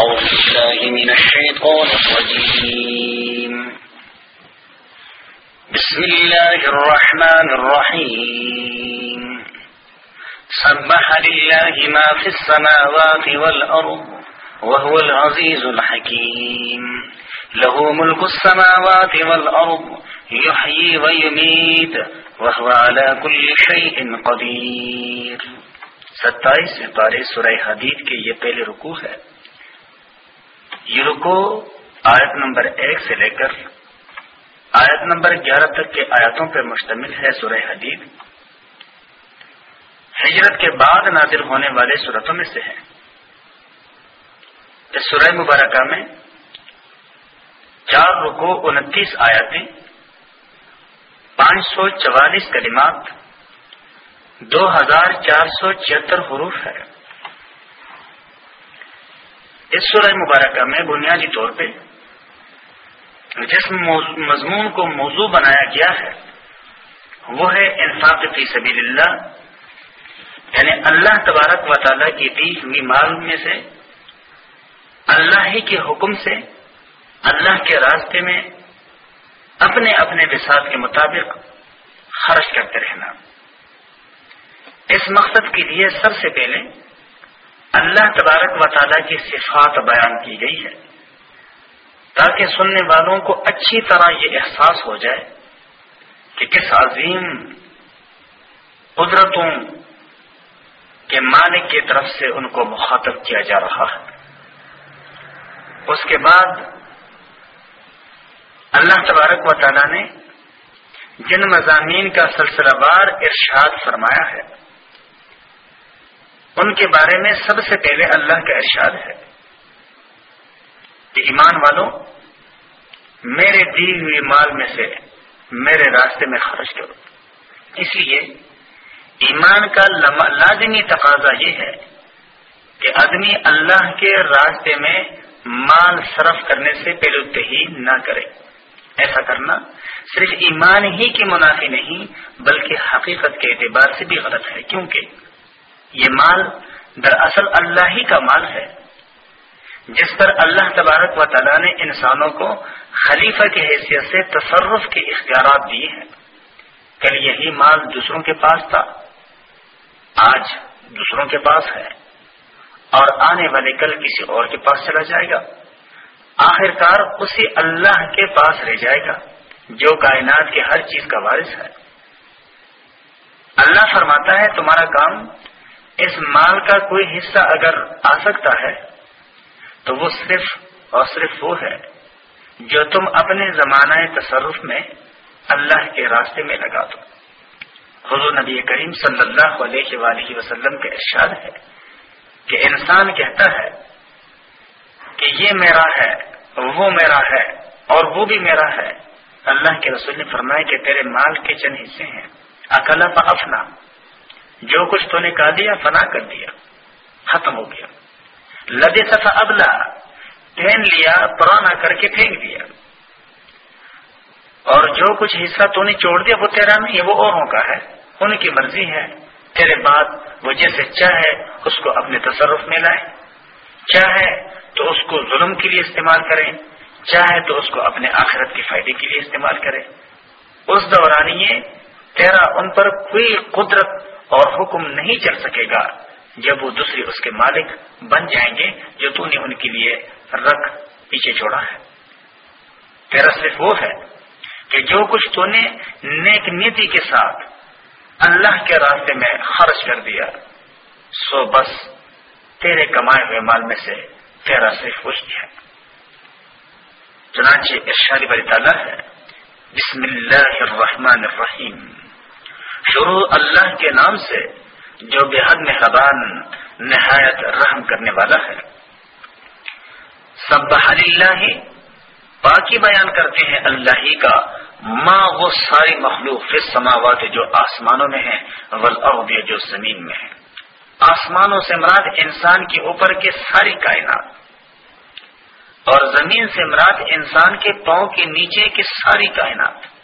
أعوذ بالله من الشيطان الرجيم. بسم الله الرحمن الرحيم. سبح لله ما في السماوات والأرض وهو العزيز الحكيم. له ملك السماوات والأرض، يحيي ويميت، وهو على كل شيء قدير. ستائیس پارے سورہ حدید کے یہ پہلے رکوع ہے۔ یہ رکو، آیت نمبر ایک سے لے کر آیت نمبر گیارہ تک کے آیاتوں پر مشتمل ہے سورہ حدید۔ ہجرت کے بعد نازل ہونے والے صورتوں میں سے ہے۔ اس سورہ مبارکہ میں چار رکو، انتیس آیاتیں پانچ سو چوالیس کلمات، دو ہزار چار سو چھتر حروف ہے۔ اس سورہ مبارکہ میں بنیادی طور پہ جس مضمون کو موضوع بنایا گیا ہے، وہ ہے انفاق فی سبیل اللہ یعنی اللہ تبارک و تعالیٰ کی دی ہوئی مال میں سے، اللہ ہی کے حکم سے، اللہ کے راستے میں اپنے اپنے وساط کے مطابق خرچ کرتے رہنا۔ اس مقصد کے لیے سب سے پہلے اللہ تبارک و تعالیٰ کی صفات بیان کی گئی ہے تاکہ سننے والوں کو اچھی طرح یہ احساس ہو جائے کہ کس عظیم قدرتوں کے مالک کی طرف سے ان کو مخاطب کیا جا رہا ہے۔ اس کے بعد اللہ تبارک و تعالیٰ نے جن مضامین کا سلسلہ وار ارشاد فرمایا ہے۔ ان کے بارے میں سب سے پہلے اللہ کا ارشاد ہے کہ ایمان والوں میرے دی ہوئی مال میں سے میرے راستے میں خرچ کرو۔ اس لیے ایمان کا لازمی تقاضا یہ ہے کہ آدمی اللہ کے راستے میں مال صرف کرنے سے پہلے ہی نہ کرے۔ ایسا کرنا صرف ایمان ہی کی منافی نہیں، بلکہ حقیقت کے اعتبار سے بھی غلط ہے۔ کیونکہ یہ مال دراصل اللہ ہی کا مال ہے۔ جس پر اللہ تبارک و تعالیٰ نے انسانوں کو خلیفہ کی حیثیت سے تصرف کے اختیارات دیے ہیں۔ کل یہی مال دوسروں کے پاس تھا، آج دوسروں کے پاس ہے۔ اور آنے والے کل کسی اور کے پاس چلا جائے گا۔ آخر کار اسی اللہ کے پاس رہ جائے گا، جو کائنات کے ہر چیز کا وارث ہے۔ اللہ فرماتا ہے، تمہارا کام اس مال کا کوئی حصہ اگر آ سکتا ہے، تو وہ صرف اور صرف وہ ہے جو تم اپنے زمانہ تصرف میں اللہ کے راستے میں لگا دو۔ حضور نبی کریم صلی اللہ علیہ وآلہ وسلم کا ارشاد ہے کہ انسان کہتا ہے کہ یہ میرا ہے، وہ میرا ہے اور وہ بھی میرا ہے۔ اللہ کے رسول نے فرمایا کہ تیرے مال کے چند حصے ہیں۔ اکلا پفنا جو کچھ تو نے کہا دیا، فنا کر دیا، ختم ہو گیا۔ لدے سفا ابلا پہن لیا، پرانا کر کے پھینک دیا۔ اور جو کچھ حصہ تو نے چھوڑ دیا، وہ تیرا نہیں وہ اوروں کا ہے۔ ان کی مرضی ہے۔ تیرے بعد وہ جیسے چاہے اس کو اپنے تصرف میں لائے چاہے تو اس کو ظلم کے لیے استعمال کریں۔ چاہے تو اس کو اپنے آخرت کے فائدے کے لیے استعمال کرے اس دوران یہ تیرا ان پر کوئی قدرت اور حکم نہیں چل سکے گا جب وہ دوسری اس کے مالک بن جائیں گے جو تو نے ان کے لیے رکھ پیچھے چھوڑا ہے۔ تیرا صرف وہ ہے کہ جو کچھ تو نے نیک نیتی کے ساتھ اللہ کے راستے میں خرچ کر دیا، سو بس تیرے کمائے ہوئے مال میں سے تیرا صرف کچھ ہے۔ چنانچہ ارشاد بری تعالیٰ ہے، بسم اللہ الرحمن الرحیم۔ شروع اللہ کے نام سے جو بے حد مہربان نہایت رحم کرنے والا ہے۔ سب اللہ باقی بیان کرتے ہیں اللہ ہی کا ماں وہ ساری مخلوق فی سماوات جو آسمانوں میں ہیں ولاب جو زمین میں ہیں۔ آسمانوں سے مراد انسان کے اوپر کے ساری کائنات۔ اور زمین سے مراد انسان کے پاؤں کے نیچے کی ساری کائنات۔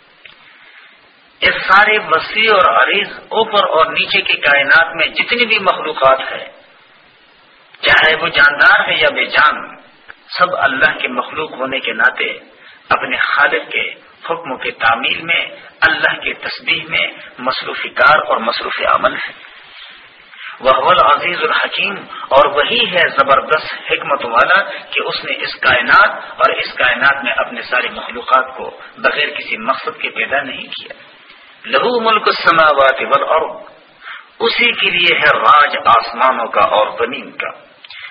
اس سارے وسیع اور عریض اوپر اور نیچے کی کائنات میں جتنی بھی مخلوقات ہے چاہے وہ جاندار ہے یا بے جان، سب اللہ کے مخلوق ہونے کے ناطے اپنے خالق کے حکم کے تعمیل میں، اللہ کے تسبیح میں مصروف کار اور مصروف عمل ہے وہ عزیز الحکیم اور وہی ہے زبردست حکمت والا کہ اس نے اس کائنات اور اس کائنات میں اپنے ساری مخلوقات کو بغیر کسی مقصد کے پیدا نہیں کیا۔ لہو ملک السماوات والارض۔ اسی کے لیے ہے راج آسمانوں کا اور زمین کا۔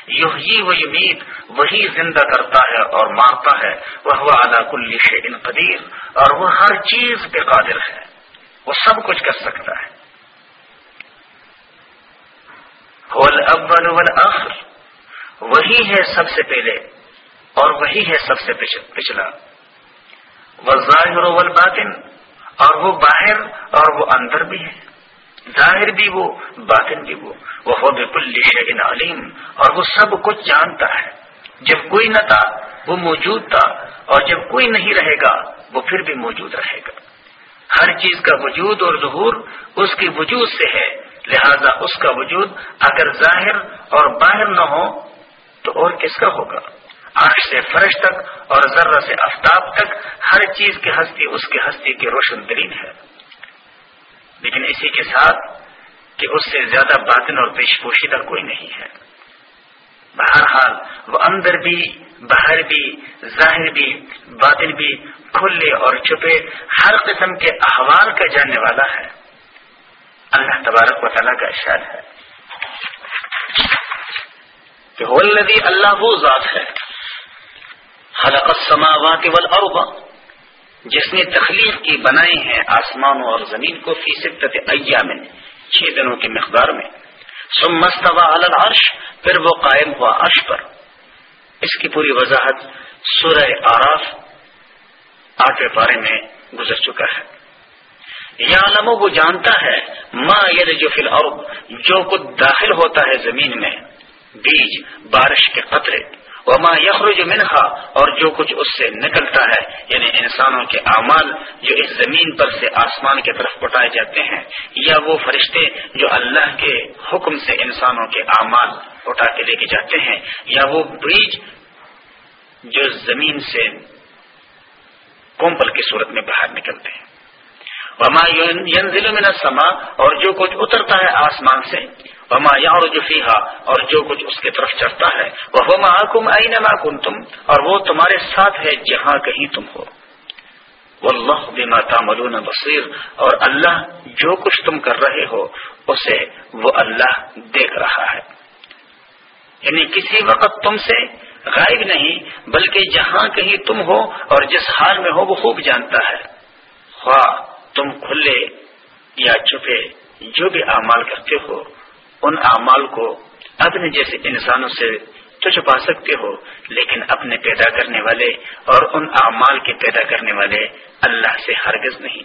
یحیی و یمید وہی زندہ کرتا ہے اور مارتا ہے۔ وہ اعلیٰ کل شیء قدیر۔ اور وہ ہر چیز پہ قادر ہے۔ وہ سب کچھ کر سکتا ہے۔ الاول والآخر وہی ہے سب سے پہلے اور وہی ہے سب سے پچھلا۔ والظاہر والباطن۔ اور وہ باہر اور وہ اندر بھی ہے۔ ظاہر بھی وہ، باطن بھی وہ۔ وہ بالکل شعین علیم اور وہ سب کچھ جانتا ہے۔ جب کوئی نہ تھا، وہ موجود تھا۔ اور جب کوئی نہیں رہے گا، وہ پھر بھی موجود رہے گا۔ ہر چیز کا وجود اور ظہور اس کے وجود سے ہے۔ لہذا اس کا وجود اگر ظاہر اور باہر نہ ہو، تو اور کس کا ہوگا؟ آنکھ سے فرش تک اور ذرہ سے آفتاب تک ہر چیز کی ہستی اس کی ہستی کی روشن ترین ہے۔ لیکن اسی کے ساتھ کہ اس سے زیادہ باطن اور پیش پوشیدہ کوئی نہیں ہے۔ بہرحال وہ اندر بھی، باہر بھی، ظاہر بھی، باطن بھی، کھلے اور چھپے ہر قسم کے احوال کا جاننے والا ہے۔ اللہ تبارک و تعالیٰ کا اشار ہے۔ کہ اللہ وہ ذات ہے۔ خلق السماوات والارض۔ جس نے تخلیق کی بنائی ہے آسمانوں اور زمین کو فی ستت ایام، چھ دنوں کی مقدار میں۔ سم مستوا العرش، پھر وہ قائم ہوا عرش پر۔ اس کی پوری وضاحت سورہ آراف آٹھویں پارے میں گزر چکا ہے۔ یا علم وہ جانتا ہے ماں ید جو فی الارض، جو کچھ داخل ہوتا ہے زمین میں، بیج، بارش کے قطرے۔ وما یخرج منہا اور جو کچھ اس سے نکلتا ہے یعنی انسانوں کے اعمال جو اس زمین پر سے آسمان کی طرف اٹھائے جاتے ہیں، یا وہ فرشتے جو اللہ کے حکم سے انسانوں کے اعمال اٹھا کے لے کے جاتے ہیں، یا وہ بیج جو زمین سے کومپل کی صورت میں باہر نکلتے ہیں۔ وما ینزل من السماء، اور جو کچھ اترتا ہے آسمان سے، وما یعرج فیہا اور جو کچھ اس کی طرف چڑھتا ہے۔ وہ معکم اینما کنتم اور وہ تمہارے ساتھ ہے جہاں کہیں تم ہو۔ واللہ بما تعملون بصیر، اور اللہ جو کچھ تم کر رہے ہو، اسے وہ اللہ دیکھ رہا ہے۔ یعنی کسی وقت تم سے غائب نہیں، بلکہ جہاں کہیں تم ہو اور جس حال میں ہو، وہ خوب جانتا ہے۔ خواہ تم کھلے یا چھپے، جو بھی اعمال کرتے ہو، ان اعمال کو اپنے جیسے انسانوں سے تو چھپا سکتے ہو، لیکن اپنے پیدا کرنے والے اور ان اعمال کے پیدا کرنے والے اللہ سے ہرگز نہیں۔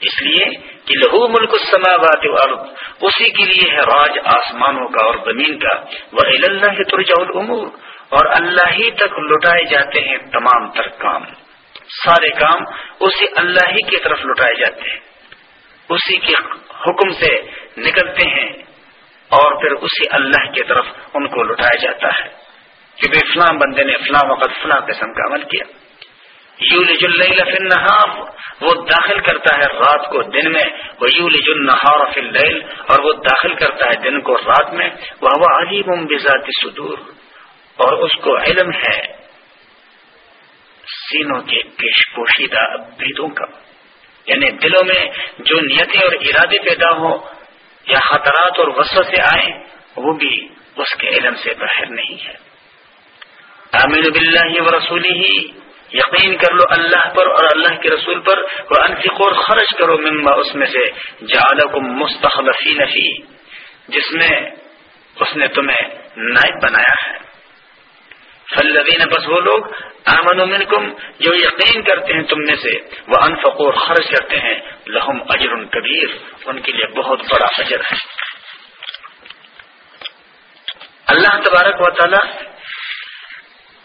اس لیے کہ لہو ملک السماوات والارض، اسی کے لیے ہے راج آسمانوں کا اور زمین کا۔ وہ اللہ ترجع الامور اور اللہ ہی تک لٹائے جاتے ہیں تمام تر کام۔ سارے کام اسی اللہ ہی کی طرف لٹائے جاتے ہیں۔ اسی کے حکم سے نکلتے ہیں اور پھر اسی اللہ کی طرف ان کو لٹایا جاتا ہے کہ بے فلاں بندے نے فلاں وقت فلاں قسم کا عمل کیا۔ یو النہار، وہ داخل کرتا ہے رات کو دن میں۔ وہ یو النہار فی اللیل، اور وہ داخل کرتا ہے دن کو رات میں۔ وہ علیم بذات صدور، اور اس کو علم ہے۔ سینوں کے پیش پوشیدہ بھیدوں کا۔ یعنی دلوں میں جو نیتیں اور ارادے پیدا ہوں یا خطرات اور وسو سے آئیں، وہ بھی اس کے علم سے باہر نہیں ہے۔ امین بلّہ و رسولی ہی یقین کر لو اللہ پر اور اللہ کے رسول پر وہ انفقور خرچ کرو مما اس میں سے، جعلکم مستخلفی نفی جس میں اس نے تمہیں نائب بنایا ہے۔ فلدین بس وہ لوگ امن منکم، جو یقین کرتے ہیں تم میں سے وہ انفقور خرچ کرتے ہیں، لہم اجر کبیر، ان کے لیے بہت بڑا اجر ہے۔ اللہ تبارک و تعالی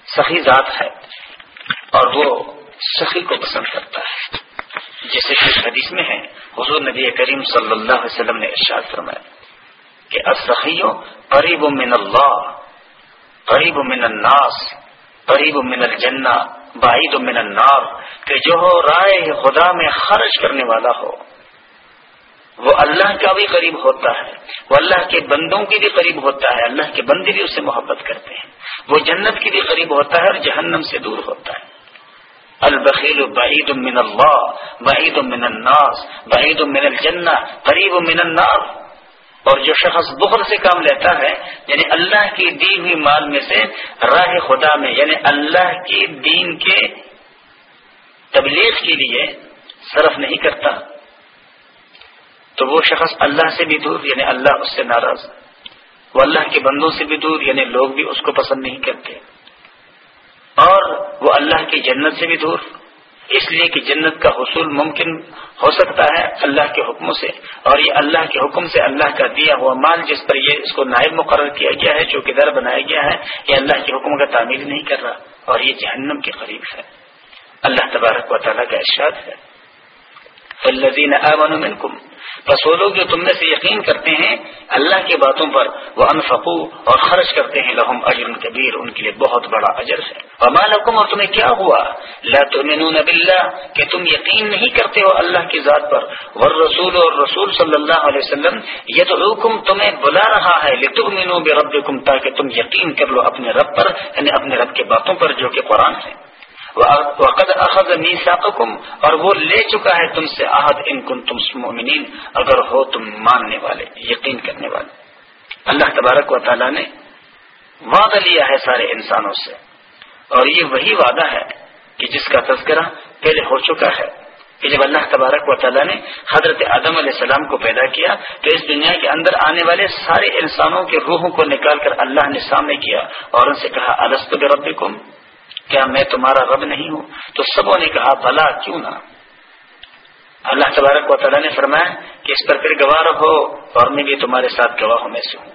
سخی ذات ہے، اور وہ سخی کو پسند کرتا ہے۔ جیسے کہ حدیث میں ہے، حضور نبی کریم صلی اللہ علیہ وسلم نے ارشاد فرمایا کہ السخیوں قریب من اللہ قریب من الناس قریب من الجنہ، بعید من النار، کہ جو ہو رائے خدا میں خرچ کرنے والا ہو۔ وہ اللہ کا بھی قریب ہوتا ہے، وہ اللہ کے بندوں کے بھی قریب ہوتا ہے، اللہ کے بندے بھی اس سے محبت کرتے ہیں۔ وہ جنت کی بھی قریب ہوتا ہے اور جہنم سے دور ہوتا ہے۔ البخیل بعید من اللہ، بعید من الناس، بعید من الجنہ قریب من النار۔ اور جو شخص بخل سے کام لیتا ہے یعنی اللہ کی دی ہوئی مال میں سے راہ خدا میں یعنی اللہ کی دین کے تبلیغ کے لیے صرف نہیں کرتا، تو وہ شخص اللہ سے بھی دور یعنی اللہ اس سے ناراض، وہ اللہ کے بندوں سے بھی دور یعنی لوگ بھی اس کو پسند نہیں کرتے، اور وہ اللہ کی جنت سے بھی دور۔ اس لیے کہ جنت کا حصول ممکن ہو سکتا ہے اللہ کے حکم سے، اور یہ اللہ کے حکم سے اللہ کا دیا ہوا مال جس پر یہ اس کو نائب مقرر کیا گیا ہے، چونکہ در بنایا گیا ہے، یہ اللہ کے حکم کا تعمیر نہیں کر رہا، اور یہ جہنم کے قریب ہے۔ اللہ تبارک و تعالیٰ کا ارشاد ہے۔ الذين امنوا منكم بس وہ لوگ جو تم میں سے یقین کرتے ہیں، اللہ کی باتوں پر وہ انفقو اور خرچ کرتے ہیں، لہم اجر کبیر، ان کے لیے بہت بڑا اجر ہے۔ وما لكم اور تمہیں کیا ہوا؟ لا تؤمنون کہ تم یقین نہیں کرتے ہو اللہ کی ذات پر۔ والرسول اور رسول صلی اللہ علیہ وسلم، یدعوکم، تمہیں بلا رہا ہے۔ لتؤمنوا بربکم، تاکہ تم یقین کر لو اپنے رب پر یعنی اپنے رب کے باتوں پر، جو کہ قرآن ہے۔ وقد اخذ میثاقکم، اور وہ لے چکا ہے تم سے عہد ان کن تم مؤمنین اگر ہو تم ماننے والے، یقین کرنے والے۔ اللہ تبارک و تعالی نے وعدہ لیا ہے سارے انسانوں سے۔ اور یہ وہی وعدہ ہے کہ جس کا تذکرہ پہلے ہو چکا ہے۔ کہ جب اللہ تبارک و تعالیٰ نے حضرت آدم علیہ السلام کو پیدا کیا، تو اس دنیا کے اندر آنے والے سارے انسانوں کے روحوں کو نکال کر اللہ نے سامنے کیا اور ان سے کہا السط ربکم کیا میں تمہارا رب نہیں ہوں؟ تو سبوں نے کہا بھلا کیوں نہ؟ اللہ تبارک و تعالیٰ نے فرمایا کہ اس پر پھر گواہ رہو اور میں بھی تمہارے ساتھ گواہوں میں سے ہوں۔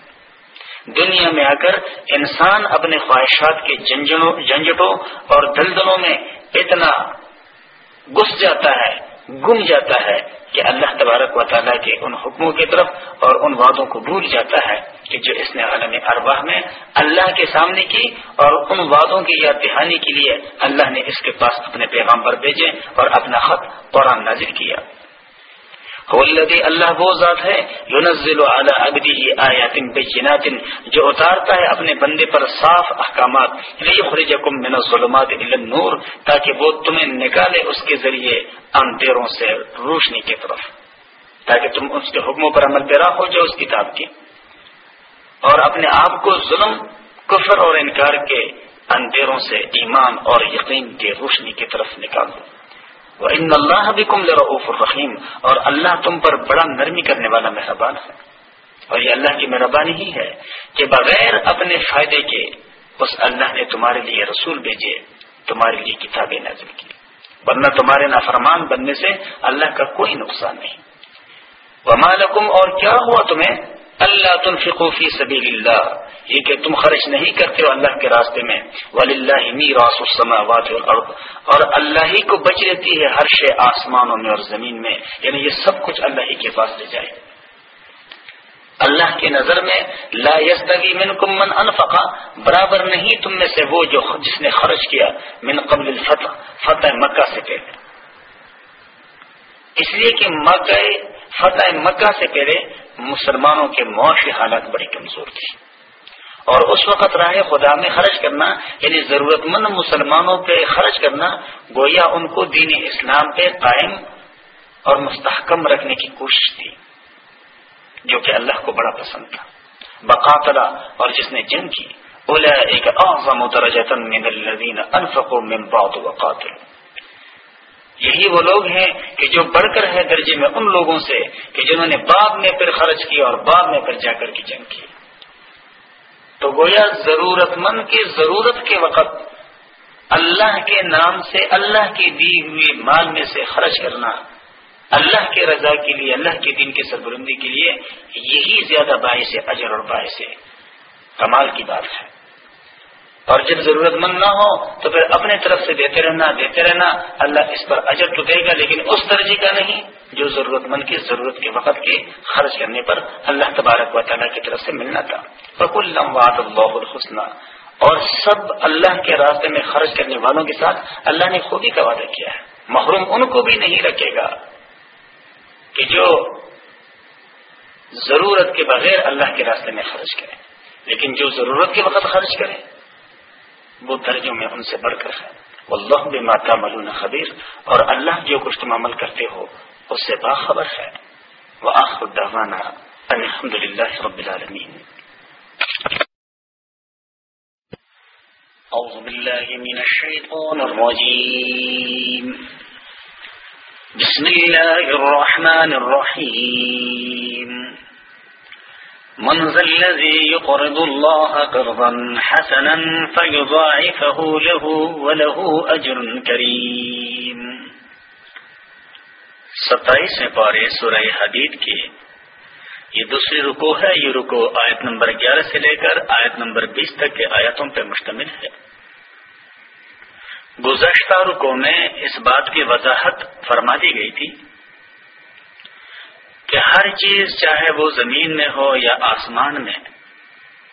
دنیا میں آ کر انسان اپنے خواہشات کے جھنجٹوں اور دلدلوں میں اتنا گس جاتا ہے گم جاتا ہے کہ اللہ تبارک و تعالیٰ کے ان حکموں کی طرف اور ان وعدوں کو بھول جاتا ہے کہ جو اس نے عالم ارواح میں اللہ کے سامنے کی اور ان وعدوں کی یاد دہانی کے لیے اللہ نے اس کے پاس اپنے پیغام پر بھیجے اور اپنا خط قرآن نازل کیا۔ اللہ وہ ذات ہے یونزل آیات بینات جو اتارتا ہے اپنے بندے پر صاف احکامات من الظلمات الى النور تاکہ وہ تمہیں نکالے اس کے ذریعے اندھیروں سے روشنی کی طرف۔ تاکہ تم اس کے حکموں پر عمل پیرا ہو جاؤ اس کتاب کی۔ اور اپنے آپ کو ظلم، کفر اور انکار کے اندھیروں سے ایمان اور یقین کی روشنی کی طرف نکال دو ان اللہ بھی کم لرعف الرحیم اور اللہ تم پر بڑا نرمی کرنے والا مہربان ہے۔ اور یہ اللہ کی مہربانی ہی ہے کہ بغیر اپنے فائدے کے اس اللہ نے تمہارے لیے رسول بھیجے، تمہارے لیے کتابیں نازل کی۔ ورنہ تمہارے نافرمان بننے سے اللہ کا کوئی نقصان نہیں۔ وہ اور کیا ہوا تمہیں؟ اللہ تنفقوا فی سبیل اللہ یہ کہ تم خرچ نہیں کرتے ہو اللہ کے راستے میں۔ ولی اللہ میراث السماوات والارض اور اللہ ہی کو بچ رہتی ہے ہر شے آسمانوں میں اور زمین میں۔ یعنی یہ سب کچھ اللہ ہی کے پاس لے جائے۔ اللہ کی نظر میں لا یستگی منکم من انفقا برابر نہیں تم میں سے وہ جو جس نے خرچ کیا من قبل الفتح۔ فتح مکہ سے پہلے۔ اس لیے کہ مکہ فتح مکہ سے پہلے مسلمانوں کے معاشی حالات بڑی کمزور تھی۔ اور اس وقت راہ خدا میں خرچ کرنا یعنی ضرورت مند مسلمانوں پہ خرچ کرنا، گویا ان کو دین اسلام پہ قائم اور مستحکم رکھنے کی کوشش تھی، جو کہ اللہ کو بڑا پسند تھا۔ بقاتلا اور جس نے جنگ کی اولا ایک اعظم درجتن من الذین انفقوا من بعد وقاتل یہی وہ لوگ ہیں کہ جو بڑھ کر ہے درجے میں ان لوگوں سے کہ جنہوں نے بعد میں پھر خرچ کیا اور بعد میں پھر جا کر کی جنگ کی۔ تو گویا ضرورت مند کی ضرورت کے وقت اللہ کے نام سے، اللہ کی دی ہوئی مال میں سے خرچ کرنا، اللہ کے رضا کے لیے، اللہ کے دین کی سربرندی کے لیے یہی زیادہ باعث اجر اور باعث کمال کی بات ہے۔ اور جب ضرورت مند نہ ہو تو پھر اپنے طرف سے دیتے رہنا دیتے رہنا۔ اللہ اس پر اجر تو دے گا، لیکن اس درجے کا نہیں جو ضرورت مند کی ضرورت کے وقت کے خرچ کرنے پر اللہ تبارک و تعالیٰ کی طرف سے ملنا تھا۔ بک اللہ الحسنہ اور سب اللہ کے راستے میں خرچ کرنے والوں کے ساتھ اللہ نے خوبی کا وعدہ کیا ہے۔ محروم ان کو بھی نہیں رکھے گا کہ جو ضرورت کے بغیر اللہ کے راستے میں خرچ کریں لیکن جو ضرورت کے وقت خرچ کریں وہ درجوں میں ان سے بڑھ کر ہے۔ اللہ بھی ماتا ملون خبیر۔ اور اللہ جو کچھ تم عمل کرتے ہو، اس سے باخبر ہے۔ وہ آخر الحمد للہ رب العالمین۔ أعوذ بالله من الشيطان الرجيم بسم الله الرحمن الرحيم من ذا الذي يقرض الله قرضا حسنا فيضاعفه له وله أجر كريم. ستائیسویں پارے سورہ حدید کے یہ دوسری رکو ہے، یہ رکو آیت نمبر گیارہ سے لے کر آیت نمبر بیس تک کے آیتوں پر مشتمل ہے۔ گزشتہ رکو میں اس بات کی وضاحت فرما دی گئی تھی کہ ہر چیز چاہے وہ زمین میں ہو یا آسمان میں،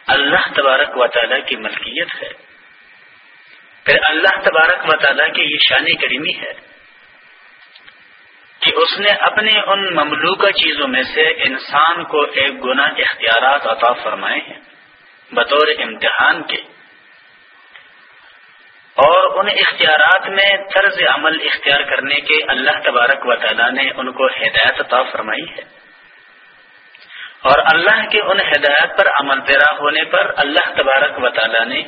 اللہ تبارک و تعالیٰ کی ملکیت ہے۔ پھر اللہ تبارک و تعالیٰ کی یہ شانی کریمی ہے کہ اس نے اپنے ان مملوکہ چیزوں میں سے انسان کو ایک گنا اختیارات عطا فرمائے ہیں، بطور امتحان کے۔ اور ان اختیارات میں طرز عمل اختیار کرنے کے اللہ تبارک و تعالیٰ نے ان کو ہدایت عطا فرمائی ہے۔ اور اللہ کے ان ہدایت پر عمل پیرا ہونے پر اللہ تبارک و تعالیٰ نے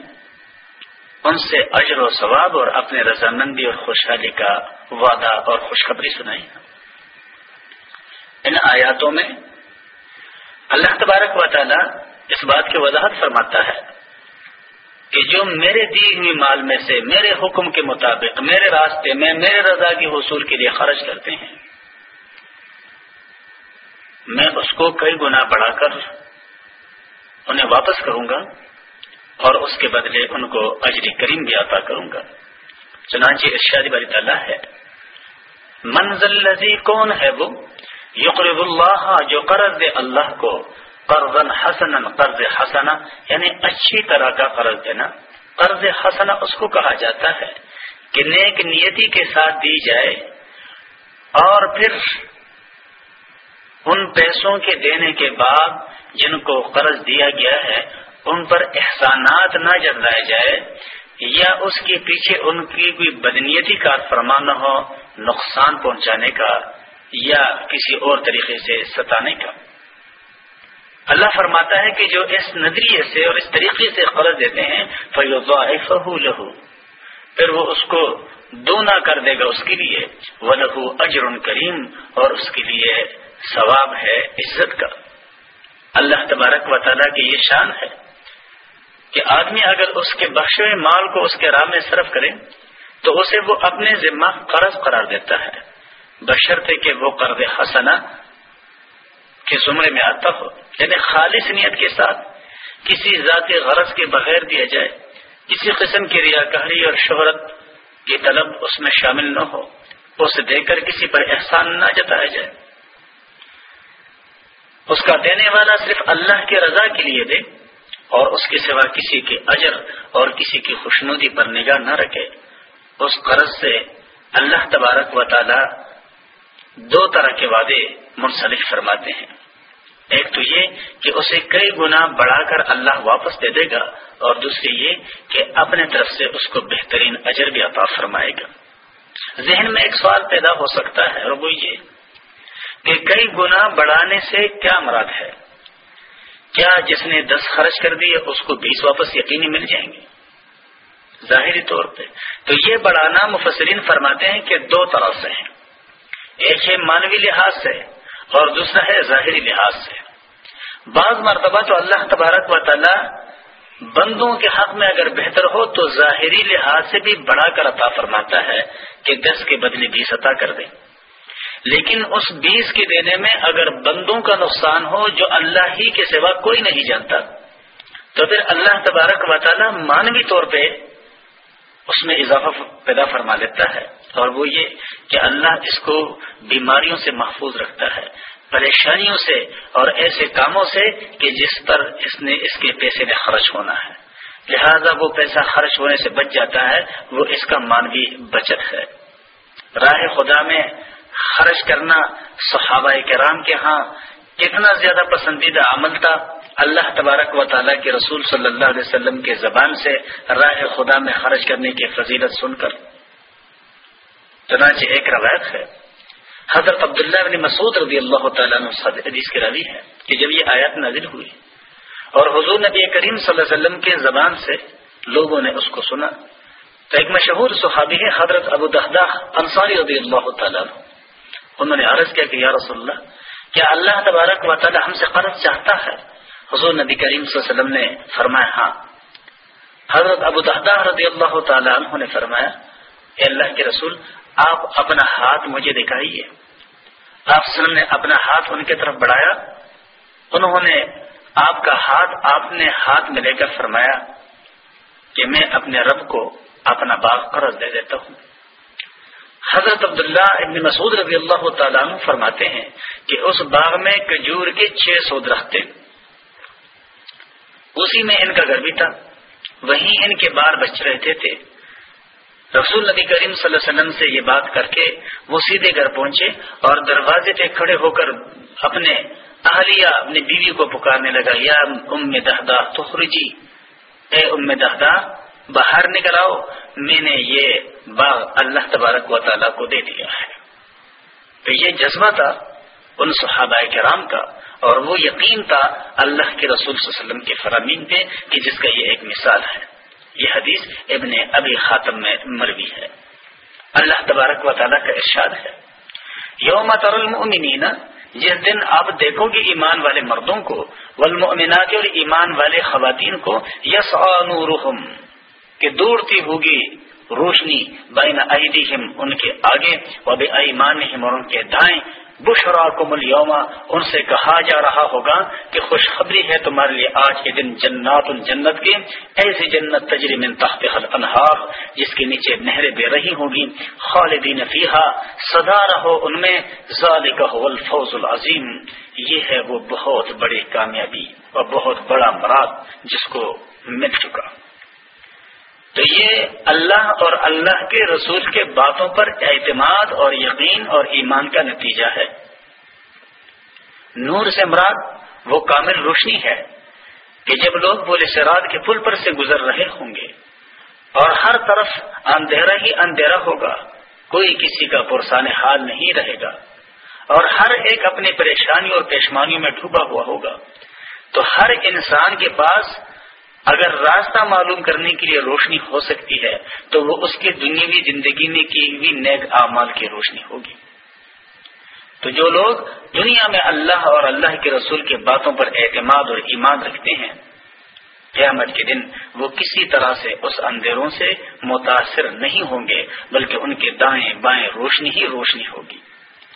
ان سے اجر و ثواب اور اپنے رضامندی اور خوشحالی کا وعدہ اور خوشخبری سنائی۔ ان آیاتوں میں اللہ تبارک و تعالیٰ اس بات کی وضاحت فرماتا ہے۔ کہ جو میرے دی ہوئی مال میں سے، میرے حکم کے مطابق، میرے راستے میں، میرے رضا کی حصول کے لیے خرچ کرتے ہیں۔ میں اس کو کئی گنا بڑھا کر انہیں واپس کروں گا اور اس کے بدلے ان کو اجری کریم بھی عطا کروں گا۔ چنانچہ ارشاد بری تعالیٰ ہے منزل کون ہے وہ؟ یقرب اللہ، جو قرض دے اللہ کو۔ قرض حسن قرض حسنا یعنی اچھی طرح کا قرض دینا۔ قرض حسنا اس کو کہا جاتا ہے کہ نیک نیتی کے ساتھ دی جائے اور پھر ان پیسوں کے دینے کے بعد جن کو قرض دیا گیا ہے، ان پر احسانات نہ جلائے جائے، یا اس کے پیچھے ان کی کوئی بدنیتی کا فرمان نہ ہو، نقصان پہنچانے کا یا کسی اور طریقے سے ستانے کا۔ اللہ فرماتا ہے کہ جو اس نظریے سے اور اس طریقے سے قرض دیتے ہیں فیوز لہو پھر وہ اس کو دونا کر دے گا اس کے لیے۔ وہ لہو اجر کریم اور اس کے لیے ثواب ہے، عزت کا۔ اللہ تبارک و تعالیٰ کی یہ شان ہے کہ آدمی اگر اس کے بخشے مال کو اس کے راہ میں صرف کرے، تو اسے وہ اپنے ذمہ قرض قرار دیتا ہے۔ بشرطے کہ وہ قرض حسنا کے زمرے میں آتا ہو۔ یعنی خالص نیت کے ساتھ کسی ذاتی غرض کے بغیر دیا جائے، کسی قسم کی ریاکاری اور شہرت کی طلب اس میں شامل نہ ہو اسے دے کر کسی پر احسان نہ جتایا جائے۔ اس کا دینے والا صرف اللہ کے رضا کے لیے دے اور اس کے سوا کسی کے اجر اور کسی کی خوشنودی پر نگاہ نہ رکھے۔ اس قرض سے اللہ تبارک و تعالی دو طرح کے وعدے منسلک فرماتے ہیں۔ ایک تو یہ کہ اسے کئی گنا بڑھا کر اللہ واپس دے دے گا، اور دوسری یہ کہ اپنے طرف سے اس کو بہترین اجر بھی عطا فرمائے گا۔ ذہن میں ایک سوال پیدا ہو سکتا ہے اور وہ یہ کہ کئی گنا بڑھانے سے کیا مراد ہے؟ کیا جس نے دس خرچ کر دی اس کو بیس واپس یقینی مل جائیں گے؟ ظاہری طور پہ۔ تو یہ بڑھانا مفسرین فرماتے ہیں کہ دو طرح سے ہیں۔ ایک ہے مانوی لحاظ سے اور دوسرا ہے ظاہری لحاظ سے۔ بعض مرتبہ تو اللہ تبارک و تعالی بندوں کے حق میں اگر بہتر ہو تو ظاہری لحاظ سے بھی بڑھا کر عطا فرماتا ہے کہ دس کے بدلے بیس عطا کر دیں لیکن اس بیس کے دینے میں اگر بندوں کا نقصان ہو جو اللہ ہی کے سوا کوئی نہیں جانتا، تو پھر اللہ تبارک و تعالی مانوی طور پہ اس میں اضافہ پیدا فرما لیتا ہے اور وہ یہ کہ اللہ اس کو بیماریوں سے محفوظ رکھتا ہے، پریشانیوں سے اور ایسے کاموں سے کہ جس پر اس نے اس کے پیسے میں خرچ ہونا ہے۔ لہذا وہ پیسہ خرچ ہونے سے بچ جاتا ہے، وہ اس کا مانوی بچت ہے۔ راہ خدا میں خرچ کرنا صحابہ کرام کے ہاں کتنا زیادہ پسندیدہ عمل تھا۔ اللہ تبارک و تعالیٰ کے رسول صلی اللہ علیہ وسلم کے زبان سے راہ خدا میں خرچ کرنے کی فضیلت سن کر۔ چنانچہ ایک روایت ہے۔ حضرت عبداللہ بن مسعود رضی اللہ تعالیٰ حدیث کی روی ہے کہ جب یہ آیات نازل ہوئی اور حضور نبی کریم صلی اللہ علیہ وسلم کے زبان سے لوگوں نے اس کو سنا تو ایک مشہور صحابی ہے حضرت ابو دہدہ انصاری رضی اللہ تعالیٰ انہوں نے عرض کیا کہ یا رسول اللہ، کیا اللہ تبارک و تعالیٰ ہم سے قرض چاہتا ہے حضور نبی کریم صلی اللہ علیہ وسلم نے فرمایا ہاں۔ حضرت ابو دہدہ رضی اللہ تعالیٰ عنہ نے فرمایا، اے اللہ کے رسول، آپ اپنا ہاتھ مجھے دکھائیے۔ آپ وسلم نے اپنا ہاتھ ان کی طرف بڑھایا۔ انہوں نے آپ کا ہاتھ آپ نے ہاتھ میں لے کر فرمایا کہ میں اپنے رب کو اپنا باغ قرض دے دیتا ہوں۔ حضرت عبداللہ ابن مسعود رضی اللہ تعالیٰ عنہ فرماتے ہیں کہ اس باغ میں کجور کے چھ سو درخت اسی میں ان کا گھر بھی تھا۔ وہیں ان کے بار بچ رہتے تھے۔ رسول نبی کریم صلی اللہ علیہ وسلم سے یہ بات کر کے وہ سیدھے گھر پہنچے اور دروازے پہ کھڑے ہو کر اپنے اہلیہ، اپنی بیوی کو پکارنے لگا۔ یا ام دہدا تخرجی۔ اے ام دہدا باہر نکل آؤ۔ میں نے یہ باغ اللہ تبارک و تعالیٰ کو دے دیا ہے۔ تو یہ جذبہ تھا ان صحابہ کرام کا۔ اور وہ یقین تھا اللہ کے رسول صلی اللہ علیہ وسلم کے فرامین پہ کہ جس کا یہ ایک مثال ہے۔ یہ حدیث ابن ابی خاتم میں مروی ہے۔ اللہ تبارک و تعالیٰ کا ارشاد ہے۔ یوم تر المؤمنین، جس دن آپ دیکھو گے ایمان والے مردوں کو، والمؤمنات اور ایمان والے خواتین کو یس نورہم، کہ دوڑتی ہوگی روشنی بین ایدیہم، ان کے آگے، و بے ایمانہم، اور ان کے دائیں بشرا کم الوما ان سے کہا جا رہا ہوگا کہ خوشخبری ہے تمہارے لیے آج کے دن جنات الجنت کے، ایسی جنت تجری من تحت انہار جس کے نیچے نہریں بے رہی ہوگی خالدین فیحا سدا رہو ان میں، ذالک هو الفوز العظیم۔ یہ ہے وہ بہت بڑی کامیابی اور بہت بڑا مراد جس کو مل چکا۔ تو یہ اللہ اور اللہ کے رسول کے باتوں پر اعتماد اور یقین اور ایمان کا نتیجہ ہے۔ نور سے مراد وہ کامل روشنی ہے کہ جب لوگ بولے سراد کے پل پر سے گزر رہے ہوں گے اور ہر طرف اندھیرا ہی اندھیرا ہوگا، کوئی کسی کا پرسان حال نہیں رہے گا اور ہر ایک اپنی پریشانی اور پیشمانیوں میں ڈوبا ہوا ہوگا۔ تو ہر انسان کے پاس اگر راستہ معلوم کرنے کے لیے روشنی ہو سکتی ہے، تو وہ اس کی دنیاوی زندگی میں کی ہوئی نیک اعمال کی روشنی ہوگی۔ تو جو لوگ دنیا میں اللہ اور اللہ کے رسول کے باتوں پر اعتماد اور ایمان رکھتے ہیں، قیامت کے دن وہ کسی طرح سے اس اندھیروں سے متاثر نہیں ہوں گے، بلکہ ان کے دائیں بائیں روشنی ہی روشنی ہوگی۔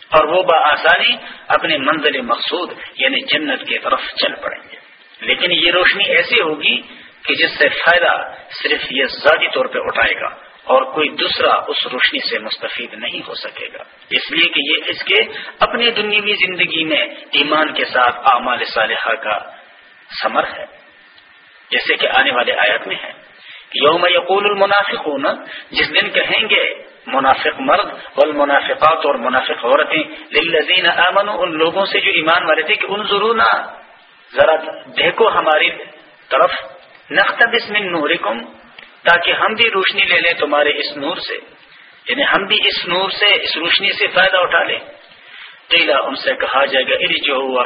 اور وہ بآسانی اپنے منزل مقصود یعنی جنت کی طرف چل پڑیں گے۔ لیکن یہ روشنی ایسی ہوگی کہ جس سے فائدہ صرف یہ ذاتی طور پہ اٹھائے گا اور کوئی دوسرا اس روشنی سے مستفید نہیں ہو سکے گا۔ اس لیے کہ یہ اس کے اپنی دنیاوی زندگی میں ایمان کے ساتھ اعمال صالحہ کا ثمر ہے۔ جیسے کہ آنے والے آیات میں ہے یوم یقول المنافق جس دن کہیں گے منافق مرد والمنافقات اور منافق عورتیں، للذین آمنوا، ان لوگوں سے جو ایمان والے تھے کہ ان ضرور ذرا دیکھو ہماری طرف نختبس من نورکم، تاکہ ہم بھی روشنی لے لیں تمہارے اس نور سے۔ یعنی ہم بھی اس نور سے، اس روشنی سے فائدہ اٹھا لیں۔ تیلا ان سے کہا جائے گا ارجو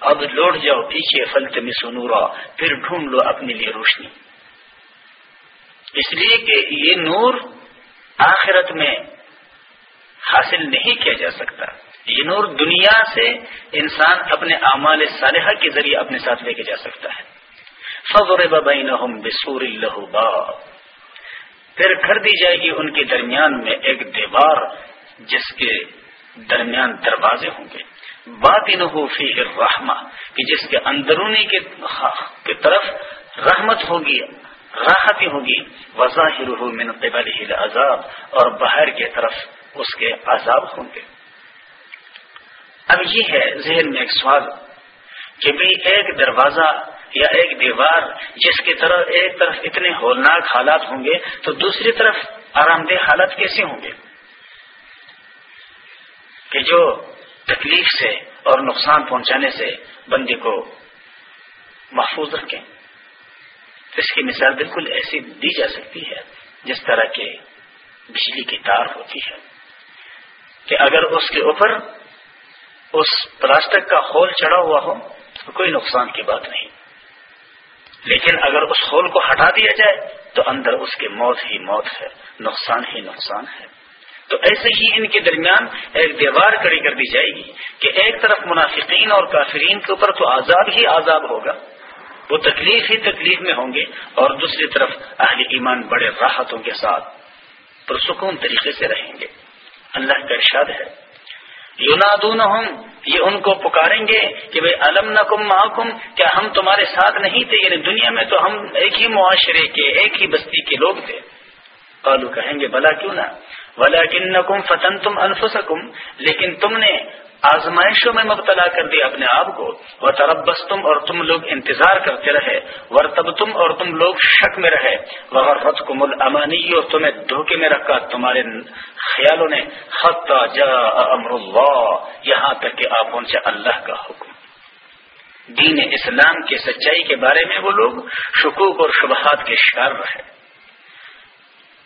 اب لوٹ جاؤ پیچھے فلت میں پھر ڈھونڈ لو اپنے لیے روشنی۔ اس لیے کہ یہ نور آخرت میں حاصل نہیں کیا جا سکتا۔ یہ نور دنیا سے انسان اپنے اعمال صالحہ کے ذریعے اپنے ساتھ لے کے جا سکتا ہے۔ فضر بسور اللہ پھر کر دی جائے گی ان کے درمیان میں ایک دیوار جس کے درمیان دروازے ہوں گے۔ بات فی رحمہ کہ جس کے اندرونی کے طرف رحمت ہوگی، راحت ہوگی۔ وظاہر من قبل عذاب اور باہر کی طرف اس کے عذاب ہوں گے۔ اب یہ ہے ذہن میں ایک سوال کہ بھی ایک دروازہ یا ایک دیوار جس کی طرف ایک طرف اتنے ہولناک حالات ہوں گے تو دوسری طرف آرام دہ حالات کیسے ہوں گے؟ کہ جو تکلیف سے اور نقصان پہنچانے سے بندے کو محفوظ رکھیں۔ اس کی مثال بالکل ایسی دی جا سکتی ہے جس طرح کے بجلی کی تار ہوتی ہے کہ اگر اس کے اوپر اس پلاسٹک کا ہول چڑھا ہوا ہو تو کوئی نقصان کی بات نہیں۔ لیکن اگر اس ہول کو ہٹا دیا جائے تو اندر اس کی موت ہی موت ہے، نقصان ہی نقصان ہے۔ تو ایسے ہی ان کے درمیان ایک دیوار کڑی کر دی جائے گی کہ ایک طرف منافقین اور کافرین کے اوپر تو عذاب ہی عذاب ہوگا۔ وہ تکلیف ہی تکلیف میں ہوں گے اور دوسری طرف اہل ایمان بڑے راحتوں کے ساتھ پرسکون طریقے سے رہیں گے۔ اللہ کا ارشاد ہے۔ یونادون یہ ان کو پکاریں گے کہ بھائی علم نکم محکم کیا ہم تمہارے ساتھ نہیں تھے؟ یعنی دنیا میں تو ہم ایک ہی معاشرے کے، ایک ہی بستی کے لوگ تھے۔ قالو کہیں گے، بلا کیوں نہ؟ بلا کن نکم فتن تم انفسکم، لیکن تم نے آزمائشوں میں مبتلا کر دیا اپنے آپ کو۔ وہ تربس تم اور تم لوگ انتظار کرتے رہے۔ ورتب تم اور تم لوگ شک میں رہے۔ وغیرت کو مل امانی اور تمہیں دھوکے میں رکھا تمہارے خیالوں نے۔ خط جا امر اللہ یہاں تک کہ آپ پہنچے اللہ کا حکم۔ دین اسلام کی سچائی کے بارے میں وہ لوگ شکوک اور شبہات کے شکار رہے۔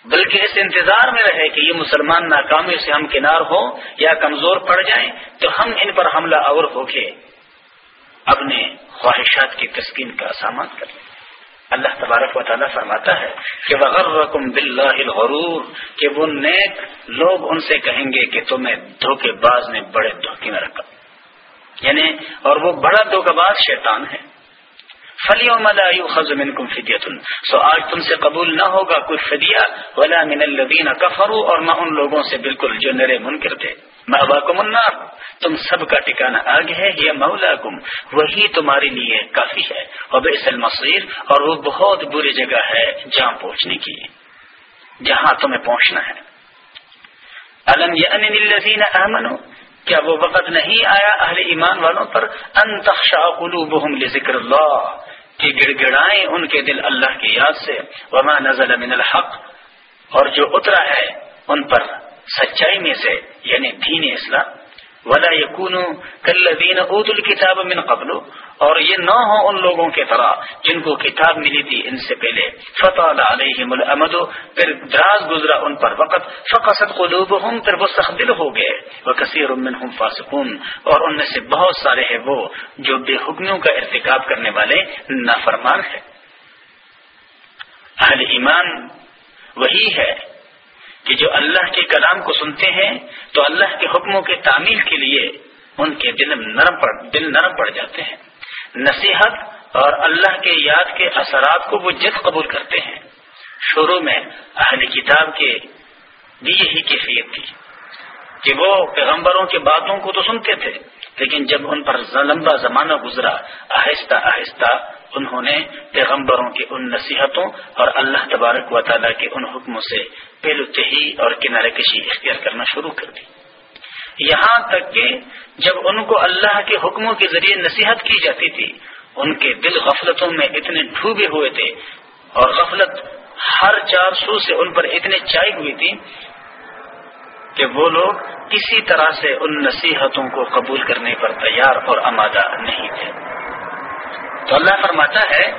بلکہ اس انتظار میں رہے کہ یہ مسلمان ناکامی سے ہم کنار ہو یا کمزور پڑ جائیں تو ہم ان پر حملہ اور ہو کے اپنے خواہشات کی تسکین کا سامان کریں اللہ تبارک و تعالیٰ فرماتا ہے کہ وغیرہ الغرور کہ وہ نیک لوگ ان سے کہیں گے کہ تمہیں دھوکے باز نے بڑے دھوکے میں رکھا۔ یعنی اور وہ بڑا دھوکہ باز شیطان ہے۔ خز من کم فدیتن سو آج تم سے قبول نہ ہوگا کوئی فدیہ، ولا من الذین کفروا اور نہ ان لوگوں سے بالکل جو نرے منکر تھے۔ مأواکم النار۔ تم سب کا ٹھکانہ آگ ہے یہ مولا کم وہی تمہارے لیے کافی ہے۔ اور بے المصیر اور وہ بہت بری جگہ ہے جہاں پہنچنے کی جہاں تمہیں پہنچنا ہے۔ الم یأن للذین آمنوا؟ کیا وہ وقت نہیں آیا اہل ایمان والوں پر؟ ان تخشا قلوبهم لذکر اللہ کہ گڑ گڑائیں ان کے دل اللہ کی یاد سے. وما نزل من الحق. اور جو اترا ہے ان پر سچائی میں سے یعنی دین اسلام. ولا یقون کلین اد الکتاب من قبل اور یہ نہ ہو ان لوگوں کے طرح جن کو کتاب ملی تھی ان سے پہلے. فتح علیہم الامد پھر دراز گزرا ان پر وقت. فقصت قلوبهم پھر وہ سخت دل ہو گئے. وہ کثیر منہم فاسقون اور ان میں سے بہت سارے ہیں وہ جو بے حکمیوں کا ارتکاب کرنے والے نافرمان ہیں. اہل ایمان وہی ہے کہ جو اللہ کے کلام کو سنتے ہیں، تو اللہ کے حکموں کے تعمیل کے لیے ان کے دل نرم پڑ، دل نرم پڑ جاتے ہیں۔ نصیحت اور اللہ کے یاد کے اثرات کو وہ جد قبول کرتے ہیں۔ شروع میں اہل کتاب کے بھی یہی کیفیت تھی کہ وہ پیغمبروں کے باتوں کو تو سنتے تھے، لیکن جب ان پر لمبا زمانہ گزرا، آہستہ آہستہ انہوں نے پیغمبروں کی ان نصیحتوں اور اللہ تبارک و تعالیٰ کے ان حکموں سے پہلو تہی اور کنارے کشی اختیار کرنا شروع کر دی۔ یہاں تک کہ جب ان کو اللہ کے حکموں کے ذریعے نصیحت کی جاتی تھی، ان کے دل غفلتوں میں اتنے ڈوبے ہوئے تھے اور غفلت ہر چار سو سے ان پر اتنے چائی ہوئی تھی کہ وہ لوگ کسی طرح سے ان نصیحتوں کو قبول کرنے پر تیار اور آمادہ نہیں تھے۔ تو اللہ فرماتا ہے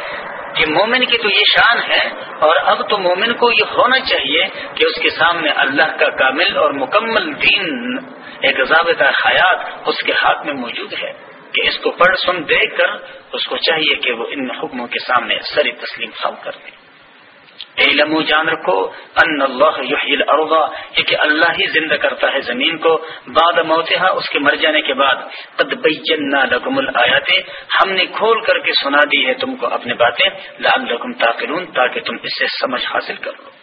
کہ مومن کی تو یہ شان ہے اور اب تو مومن کو یہ ہونا چاہیے کہ اس کے سامنے اللہ کا کامل اور مکمل دین، ایک ضابطہ حیات اس کے ہاتھ میں موجود ہے کہ اس کو پڑھ، سن، دیکھ کر اس کو چاہیے کہ وہ ان حکموں کے سامنے سری تسلیم خم کر دیں علم جان رکھو، ان اللہ یہ کہ اللہ ہی زندہ کرتا ہے زمین کو۔ بعد موتحا اس کے مر جانے کے بعد، قد بینا لکم الآیات، ہم نے کھول کر کے سنا دی ہے تم کو اپنے باتیں لال لکم تاکلون تاکہ تم اس سے سمجھ حاصل کرو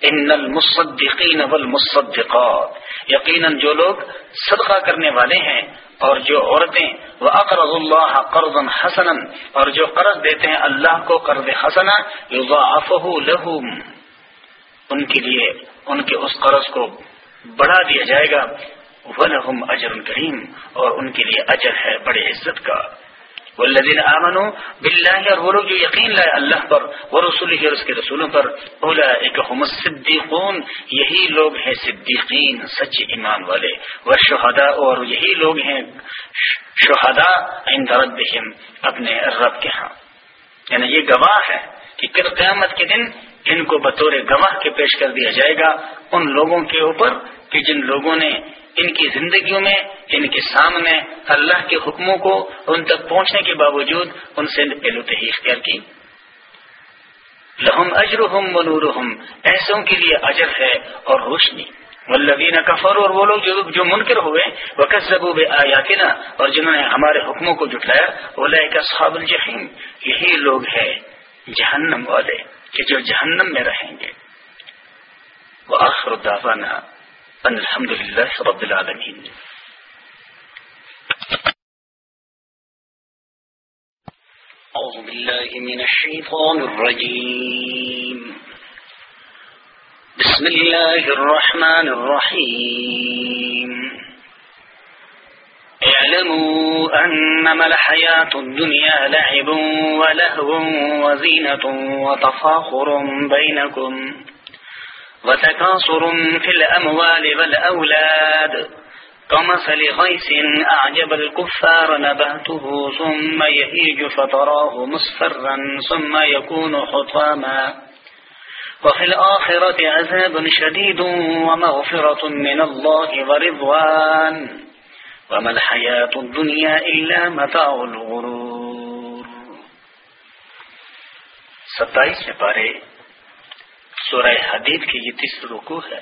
ان المصدقین والمصدقات. یقیناً جو لوگ صدقہ کرنے والے ہیں اور جو عورتیں وہ اقرض اللہ قرض حسن اور جو قرض دیتے ہیں اللہ کو قرض حسنا لہم ان کے لیے، ان کے اس قرض کو بڑھا دیا جائے گا۔ وہ لہم اجر کریم اور ان کے لیے اجر ہے بڑے عزت کا۔ والذین آمنوا باللہ اور وہ لوگ جو یقین لائے اللہ پر وہ رسول اور اس کے رسولوں پر. هم الصدیقون، یہی لوگ ہیں صدیقین، سچ ایمان والے. وہ شہدا اور یہی لوگ ہیں شہدا عند ربهم، اپنے رب کے ہاں. یعنی یہ گواہ ہے کہ کل قیامت کے دن ان کو بطور گواہ کے پیش کر دیا جائے گا ان لوگوں کے اوپر کہ جن لوگوں نے ان کی زندگیوں میں، ان کے سامنے اللہ کے حکموں کو ان تک پہنچنے کے باوجود ان سے ہی اختیار کی۔ لہم اجرحم منورحم ایسوں کے لیے اجر ہے اور روشنی۔ ولبین کفر اور وہ لوگ جو جو منکر ہوئے وہ کسبوب آیاتنا اور جنہوں نے ہمارے حکموں کو جٹلایا وہ لیے کا صحاب الجحیم، یہی لوگ ہیں جہنم والے، کہ جو جہنم میں رہیں گے۔ وہ آخر دعوانا الحمد لله رب العالمين. أعوذ بالله من الشيطان الرجيم. بسم الله الرحمن الرحيم. اعلموا أنما الحياة الدنيا لعب ولهو وزينة وتفاخر بينكم. وتكاصر في الأموال والأولاد كمثل غيث أعجب الكفار نبهته ثم يهيج فتراه مصفرا ثم يكون حطاما وفي الآخرة عذاب شديد ومغفرة من الله ورضوان وما الحياة الدنيا إلا متاع الغرور. ستائیس میں پارے سورہ حدید کی یہ تیسر رکو ہے۔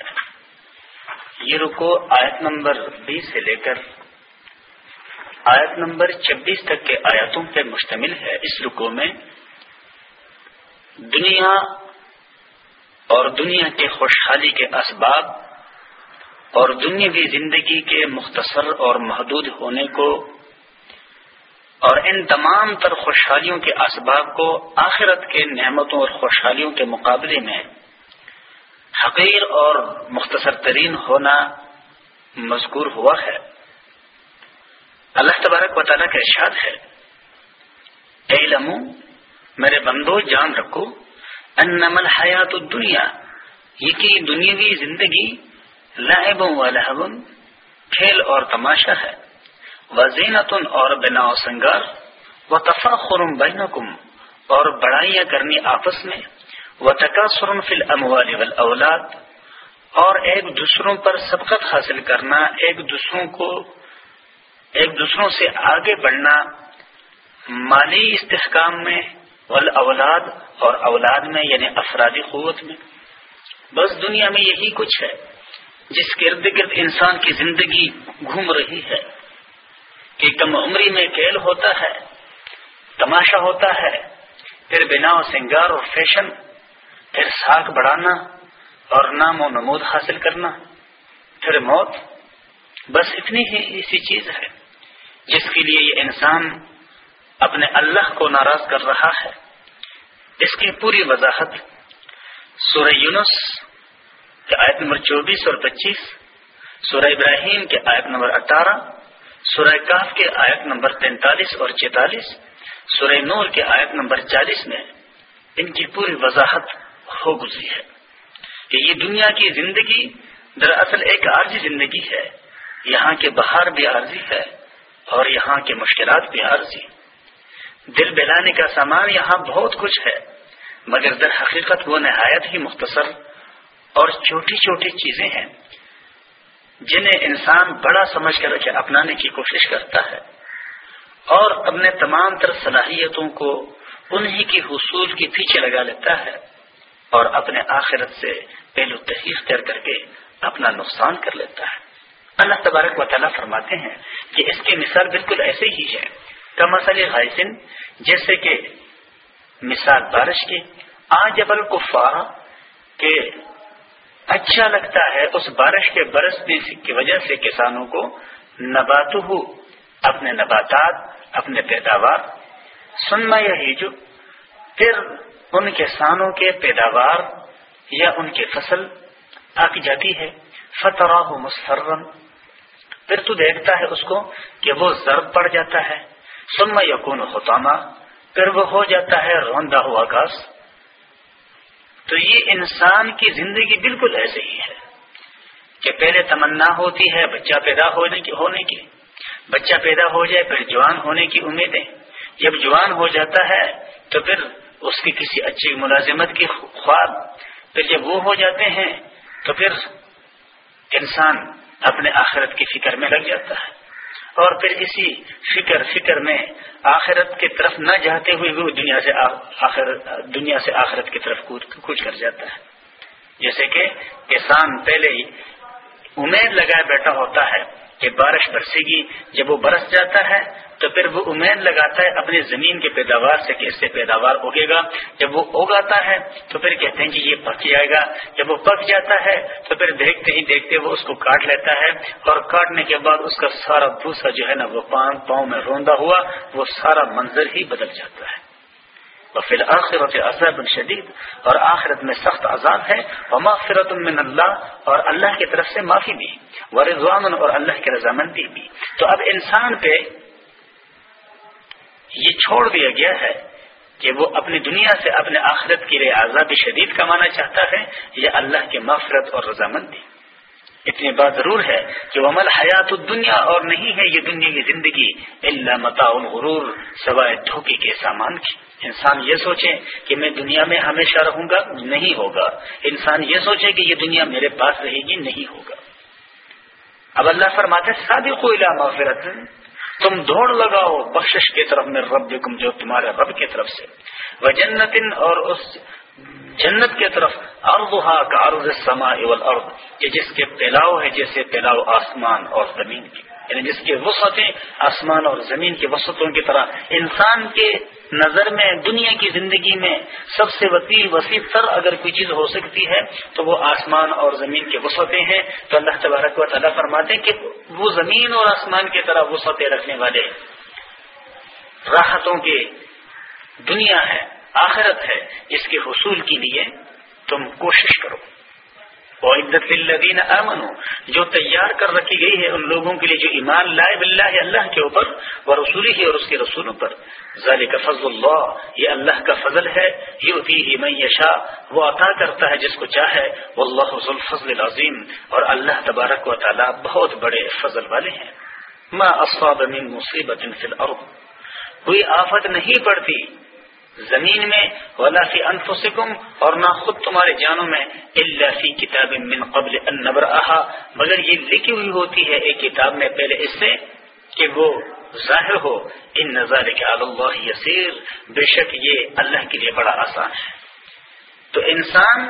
یہ رکو آیت نمبر بیس سے لے کر آیت نمبر چبیس تک کے آیاتوں پر مشتمل ہے۔ اس رکو میں دنیا اور دنیا کے خوشحالی کے اسباب اور دنیاوی زندگی کے مختصر اور محدود ہونے کو اور ان تمام تر خوشحالیوں کے اسباب کو آخرت کے نعمتوں اور خوشحالیوں کے مقابلے میں حقیر اور مختصر ترین ہونا مذکور ہوا ہے۔ اللہ تبارک و تعالیٰ کا ارشاد ہے، اے لمو میرے بندو، جان رکھو انمل حیات الدنیا، یہ کہ دنیاوی زندگی لائب و لہبن کھیل اور تماشا ہے۔ وہ زینتن اور بنا و سنگار، و تفاخرم بینکم، اور بڑائیاں کرنی آپس میں۔ وہ تقاصر فل اموال اولاد اور ایک دوسروں پر سبقت حاصل کرنا، ایک دوسروں کو، ایک دوسروں سے آگے بڑھنا، مالی استحکام میں اولاد اور اولاد میں یعنی افرادی قوت میں۔ بس دنیا میں یہی کچھ ہے، جس کے ارد گرد انسان کی زندگی گھوم رہی ہے۔ کہ کم عمری میں کھیل ہوتا ہے، تماشا ہوتا ہے، پھر بنا سنگار اور فیشن پھر ساکھ بڑھانا اور نام و نمود حاصل کرنا، پھر موت۔ بس اتنی ہی ایسی چیز ہے جس کے لیے یہ انسان اپنے اللہ کو ناراض کر رہا ہے۔ اس کی پوری وضاحت سورہ یونس کے آیت نمبر چوبیس اور پچیس، سورہ ابراہیم کے آیت نمبر اٹھارہ، سورہ کاف کے آیت نمبر تینتالیس اور چینتالیس سورہ نور کے آیت نمبر چالیس میں ان کی پوری وضاحت ہو گزری ہے کہ یہ دنیا کی زندگی دراصل ایک عارضی زندگی ہے۔ یہاں کے بہار بھی عارضی ہے اور یہاں کے مشکلات بھی عارضی۔ دل بلانے کا سامان یہاں بہت کچھ ہے، مگر در حقیقت وہ نہایت ہی مختصر اور چھوٹی چھوٹی چیزیں ہیں، جنہیں انسان بڑا سمجھ کر کے اپنانے کی کوشش کرتا ہے۔ اور اپنے تمام تر صلاحیتوں کو انہی کی حصول کی پیچھے لگا لیتا ہے۔ اور اپنے آخرت سے پہلو تحریر کر کر کے اپنا نقصان کر لیتا ہے۔ اللہ تبارک و تعالیٰ فرماتے ہیں کہ اس کی مثال بالکل ایسے ہی ہے۔ کمسل غائسن، جیسے کہ مثال بارش کی، آج ابل کفارا کہ اچھا لگتا ہے اس بارش کے برسنے کی وجہ سے کسانوں کو نبات اپنے نباتات، اپنے پیداوار۔ سنما یا ہیجو پھر ان کسانوں کے پیداوار یا ان کی فصل آک جاتی ہے۔ فتح مسرم پھر تو دیکھتا ہے اس کو کہ وہ ضرب پڑ جاتا ہے۔ سما یقون ہوتاما پھر وہ ہو جاتا ہے روندا ہوا گاس تو یہ انسان کی زندگی بالکل ایسے ہی ہے کہ پہلے تمنا ہوتی ہے بچہ پیدا ہونے کی ہونے کی۔ بچہ پیدا ہو جائے پھر جوان ہونے کی امیدیں۔ جب جوان ہو جاتا ہے تو پھر اس کی کسی اچھی ملازمت کی خواب پھر جب وہ ہو جاتے ہیں، تو پھر انسان اپنے آخرت کی فکر میں لگ جاتا ہے۔ اور پھر اسی فکر فکر میں آخرت کی طرف نہ جاتے ہوئے وہ دنیا سے آخر دنیا سے آخرت کی طرف کچھ کر جاتا ہے۔ جیسے کہ کسان پہلے ہی امید لگائے بیٹھا ہوتا ہے کہ بارش برسے گی، جب وہ برس جاتا ہے تو پھر وہ امید لگاتا ہے اپنی زمین کے پیداوار سے کہ اس سے پیداوار اگے گا۔ جب وہ اگاتا ہے تو پھر کہتے ہیں کہ یہ پک جائے گا۔ جب وہ پک جاتا ہے تو پھر دیکھتے ہی دیکھتے وہ اس کو کاٹ لیتا ہے اور کاٹنے کے بعد اس کا سارا بھوسا جو ہے نا وہ پاؤں میں روندا ہوا، وہ سارا منظر ہی بدل جاتا ہے۔ پھر آخرت عذاب شدید اور آخرت میں سخت عذاب ہے۔ اور مغفرت من اللہ اور اللہ کی طرف سے معافی بھی۔ ورضوان اور اللہ کی رضامندی بھی۔ تو اب انسان پہ یہ چھوڑ دیا گیا ہے کہ وہ اپنی دنیا سے اپنے آخرت کے لیے عذاب شدید کمانا چاہتا ہے یا اللہ کی مغفرت اور رضامندی۔ اتنی بات ضرور ہے کہ وہ عمل حیات الدنیا اور نہیں ہے یہ دنیا کی زندگی اللہ متا غرور سوائے دھوکے کے سامان کی۔ انسان یہ سوچے کہ میں دنیا میں ہمیشہ رہوں گا، نہیں ہوگا۔ انسان یہ سوچے کہ یہ دنیا میرے پاس رہے گی، نہیں ہوگا۔ اب اللہ فرماتے شادی کو مغفرت تم دوڑ لگاؤ بخشش کی طرف میں رب جو تمہارے رب کی طرف سے۔ وہ جنت اور اس جنت کی طرف اردوہا کا ارد سما یہ جس کے پھیلاؤ ہے، جیسے پھیلاؤ آسمان اور زمین کی یعنی جس کی وسعتیں آسمان اور زمین کی وسعتوں کی طرح انسان کے نظر میں دنیا کی زندگی میں سب سے وسیع وسیع تر اگر کوئی چیز ہو سکتی ہے، تو وہ آسمان اور زمین کی وسعتیں ہیں۔ تو اللہ تبارک و تعالیٰ فرماتے کہ وہ زمین اور آسمان کی طرح وسعتیں رکھنے والے راحتوں کے دنیا ہے، آخرت ہے، اس کے حصول کے لیے تم کوشش کرو۔ عدت الدین امن جو تیار کر رکھی گئی ہے ان لوگوں کے لیے جو ایمان لائے بلّہ اللہ کے اوپر وہ رسولی ہے اور اس کے رسولوں پر۔ ذالک فضل اللہ یہ اللہ کا فضل ہے۔ یہ میں یشا وہ عطا کرتا ہے جس کو چاہے۔ وہ اللہ فضل العظیم اور اللہ تبارک و تعالیٰ بہت بڑے فضل والے ہیں۔ ما اصاب من مصیبت فی الارض کوئی آفت نہیں پڑتی۔ زمین میں، ولا فی انفسکم، اور نہ خود تمہارے جانوں میں اللہ فی کتاب من قبل ان مگر یہ لکھی ہوئی ہوتی ہے ایک کتاب میں پہلے اس سے کہ وہ ظاہر ہو۔ ان نظارے کے اللہ یسیر۔ بے شک یہ اللہ کے لیے بڑا آسان ہے۔ تو انسان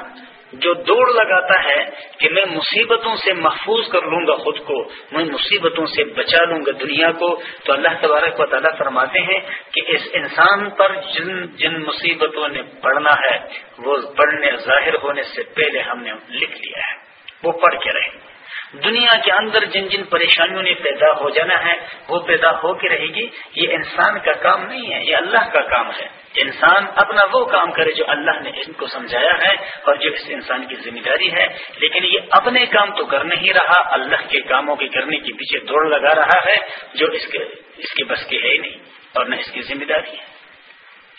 جو دوڑ لگاتا ہے کہ میں مصیبتوں سے محفوظ کر لوں گا خود کو، میں مصیبتوں سے بچا لوں گا دنیا کو۔ تو اللہ تبارک و تعالیٰ فرماتے ہیں کہ اس انسان پر جن جن مصیبتوں نے پڑھنا ہے، وہ پڑھنے ظاہر ہونے سے پہلے ہم نے لکھ لیا ہے۔ وہ پڑھ کے رہیں۔ دنیا کے اندر جن جن پریشانیوں نے پیدا ہو جانا ہے، وہ پیدا ہو کے رہے گی۔ یہ انسان کا کام نہیں ہے، یہ اللہ کا کام ہے۔ انسان اپنا وہ کام کرے جو اللہ نے ان کو سمجھایا ہے اور جو اس انسان کی ذمہ داری ہے، لیکن یہ اپنے کام تو کر نہیں رہا، اللہ کے کاموں کے کرنے کے پیچھے دوڑ لگا رہا ہے، جو اس کے اس کے بس کی ہے ہی نہیں اور نہ اس کی ذمہ داری ہے۔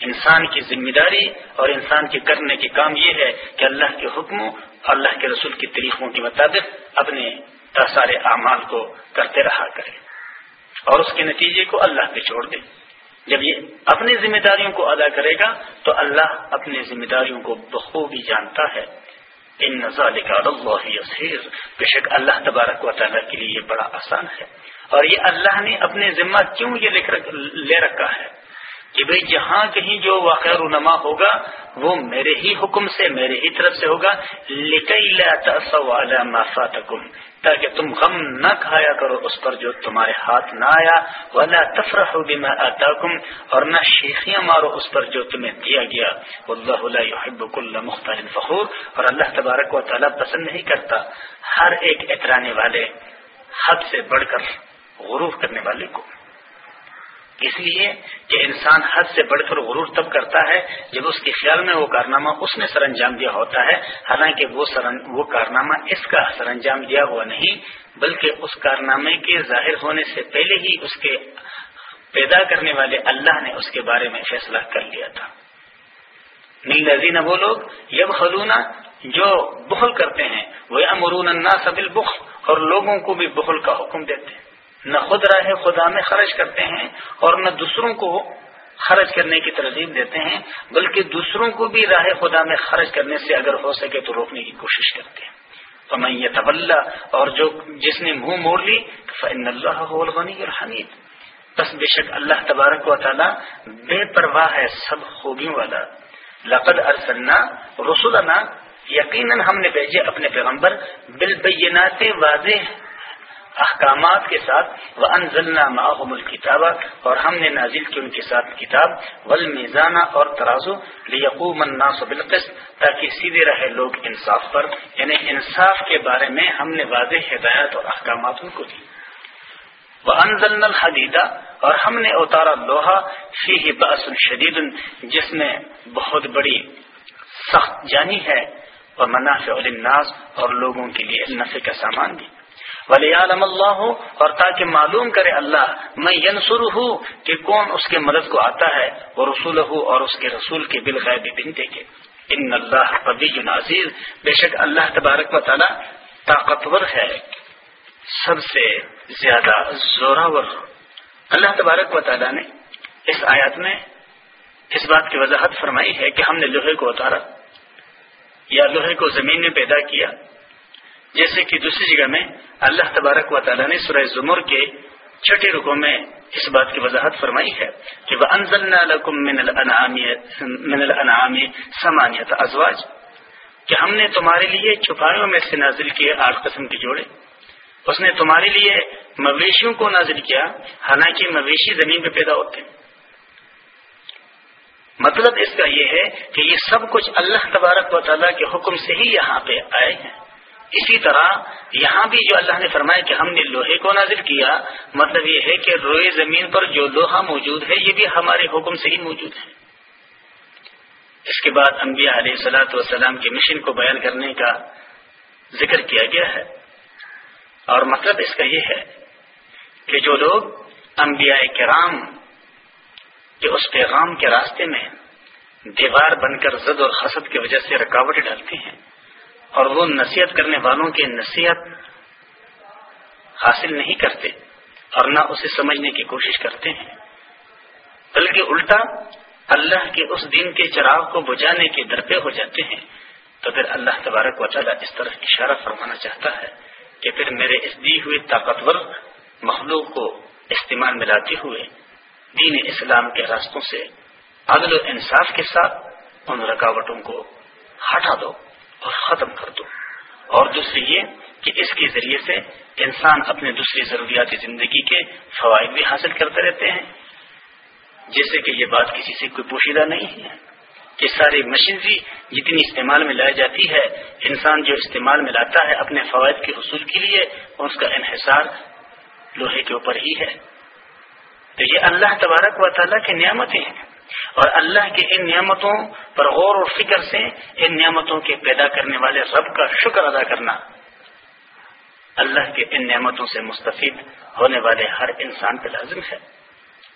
انسان کی ذمہ داری اور انسان کے کرنے کے کام یہ ہے کہ اللہ کے حکموں، اللہ کے رسول کے طریقوں کے مطابق اپنے سارے اعمال کو کرتے رہا کرے اور اس کے نتیجے کو اللہ پہ چھوڑ دے۔ جب یہ اپنی ذمہ داریوں کو ادا کرے گا تو اللہ اپنی ذمہ داریوں کو بخوبی جانتا ہے۔ ان نظال کا بے شک اللہ تبارک و تعالیٰ کے لیے یہ بڑا آسان ہے۔ اور یہ اللہ نے اپنے ذمہ کیوں یہ لے رکھا ہے؟ کہ بھئی جہاں کہیں جو واقع رونما ہوگا، وہ میرے ہی حکم سے، میرے ہی طرف سے ہوگا۔ ما فاتکم۔ تاکہ تم غم نہ کھایا کرو اس پر جو تمہارے ہاتھ نہ آیا۔ ولا تفرح بما آتاکم اور نہ شیخیاں مارو اس پر جو تمہیں دیا گیا۔ واللہ لا يحب كل مختار فخور۔ اور اللہ تبارک و تعالی پسند نہیں کرتا ہر ایک اترانے والے حد سے بڑھ کر غروف کرنے والے کو۔ اس لیے کہ انسان حد سے بڑھ کر غرور تب کرتا ہے جب اس کے خیال میں وہ کارنامہ اس نے سر انجام دیا ہوتا ہے، حالانکہ وہ وہ کارنامہ اس کا سر انجام دیا ہوا نہیں، بلکہ اس کارنامے کے ظاہر ہونے سے پہلے ہی اس کے پیدا کرنے والے اللہ نے اس کے بارے میں فیصلہ کر لیا تھا۔ نیل لذین وہ لوگ یب خلونا جو بخل کرتے ہیں وہ امرون سبل بخ اور لوگوں کو بھی بخل کا حکم دیتے ہیں۔ نہ خود راہ خدا میں خرچ کرتے ہیں اور نہ دوسروں کو خرچ کرنے کی ترغیب دیتے ہیں، بلکہ دوسروں کو بھی راہ خدا میں خرچ کرنے سے اگر ہو سکے تو روکنے کی کوشش کرتے ہیں۔ تو میں یہ اور جو جس نے منہ موڑ لی فن اللہ غنی اور حمید بس بے شک اللہ تبارک و تعالی بے پرواہ ہے سب خوبیوں والا۔ لقد ارسلنا رسولنا یقیناً ہم نے بھیجے اپنے پیغمبر بالبینات واضح احکامات کے ساتھ وہ انزلنا معاہم الکتاب اور ہم نے نازل کی ان کے ساتھ کتاب ول میزانہ اور ترازو لیقوم الناس بالقسط، تاکہ سیدھے رہے لوگ انصاف پر۔ یعنی انصاف کے بارے میں ہم نے واضح ہدایت اور احکامات ان کو دی۔ وہ انزل الحدیدہ اور ہم نے اتارا لوہا فی باس شدید، جس میں بہت بڑی سخت جانی ہے۔ اور منافع الناس اور لوگوں کے لیے نفع کا سامان بھی۔ ولی عالم اللہ اور تاکہ معلوم کرے اللہ میں ینسر ہوں کہ کون اس کے مدد کو آتا ہے وہ رسول ہو اور اس کے رسول کے بالغیب بنتے کے۔ ان اللہ قبی عزیز، بے شک اللہ تبارک و تعالی طاقتور ہے۔ سب سے زیادہ زوراور۔ اللہ تبارک و تعالی نے اس آیات میں اس بات کی وضاحت فرمائی ہے کہ ہم نے لوہے کو اتارا، یا لوہے کو زمین میں پیدا کیا جیسے کہ دوسری جگہ میں اللہ تبارک و تعالیٰ نے سورہ زمر کے چھٹے رکو میں اس بات کی وضاحت فرمائی ہے کہ وہ سمانیت ازواج کہ ہم نے تمہارے لیے چھپایوں میں سے نازل کیے آٹھ قسم کے جوڑے۔ اس نے تمہارے لیے مویشیوں کو نازل کیا، حالانکہ مویشی زمین پہ پیدا ہوتے ہیں۔ مطلب اس کا یہ ہے کہ یہ سب کچھ اللہ تبارک و تعالیٰ کے حکم سے ہی یہاں پہ آئے ہیں۔ اسی طرح یہاں بھی جو اللہ نے فرمایا کہ ہم نے لوہے کو نازل کیا مطلب یہ ہے کہ روئے زمین پر جو لوہا موجود ہے، یہ بھی ہمارے حکم سے ہی موجود ہے۔ اس کے بعد انبیاء علیہ سلاۃ والسلام کے مشن کو بیان کرنے کا ذکر کیا گیا ہے۔ اور مطلب اس کا یہ ہے کہ جو لوگ انبیاء کرام کے اس پیغام کے راستے میں دیوار بن کر زد اور حسد کی وجہ سے رکاوٹ ڈالتے ہیں اور وہ نصیحت کرنے والوں کی نصیحت حاصل نہیں کرتے اور نہ اسے سمجھنے کی کوشش کرتے ہیں۔ بلکہ الٹا اللہ کے اس دین کے چراغ کو بجانے کے درپے ہو جاتے ہیں۔ تو پھر اللہ تبارک و تعالیٰ اس طرح اشارہ فرمانا چاہتا ہے کہ پھر میرے اس دی ہوئے طاقتور مخلوق کو استعمال ملاتے ہوئے دین اسلام کے راستوں سے عدل و انصاف کے ساتھ ان رکاوٹوں کو ہٹا دو۔ اور ختم کر دو۔ اور دوسری یہ کہ اس کے ذریعے سے انسان اپنے دوسری ضروریات زندگی کے فوائد بھی حاصل کرتے رہتے ہیں۔ جیسے کہ یہ بات کسی سے کوئی پوشیدہ نہیں ہے کہ ساری مشینری جتنی استعمال میں لائی جاتی ہے، انسان جو استعمال میں لاتا ہے اپنے فوائد کے حصول کے لیے، اس کا انحصار لوہے کے اوپر ہی ہے۔ تو یہ اللہ تبارک و تعالیٰ کی نعمتیں ہیں۔ اور اللہ کی ان نعمتوں پر غور و فکر سے ان نعمتوں کے پیدا کرنے والے رب کا شکر ادا کرنا اللہ کے ان نعمتوں سے مستفید ہونے والے ہر انسان پہ لازم ہے۔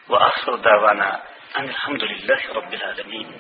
وہ اکثر داوانہ الحمد للہ رب العالمین۔